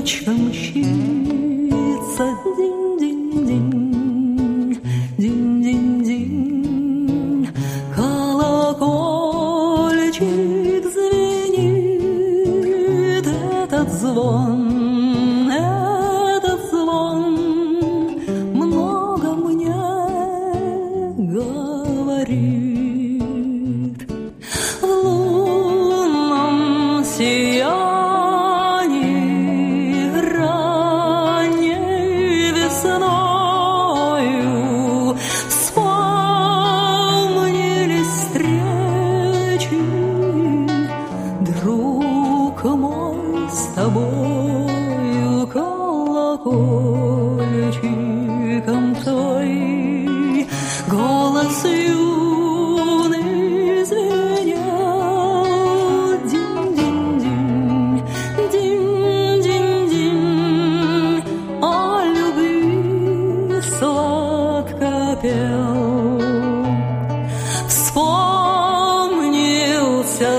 зачем щица? Динь-динь-динь, динь-динь-динь, колокольчик звенит этот звон. Друг мой с тобою колокольчиком твой голос юный звенел динь-динь-динь, динь-динь-динь, о любви сладко пел. Вспомнился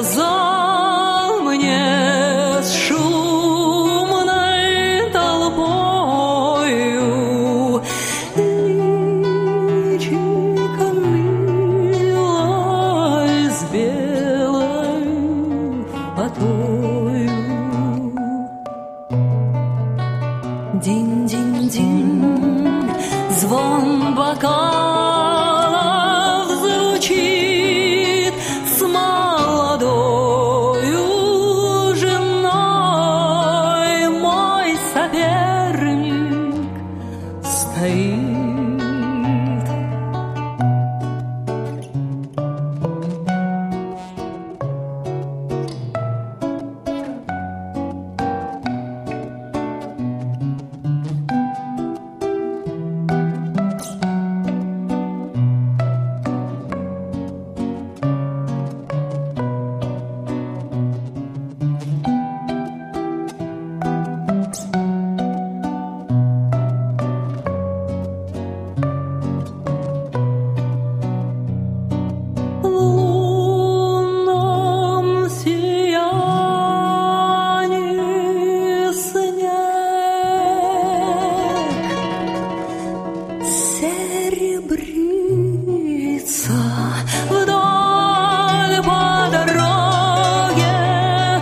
Динь-динь-динь, звон бокалов серебрится вдоль по дороге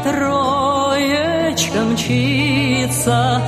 троечка мчится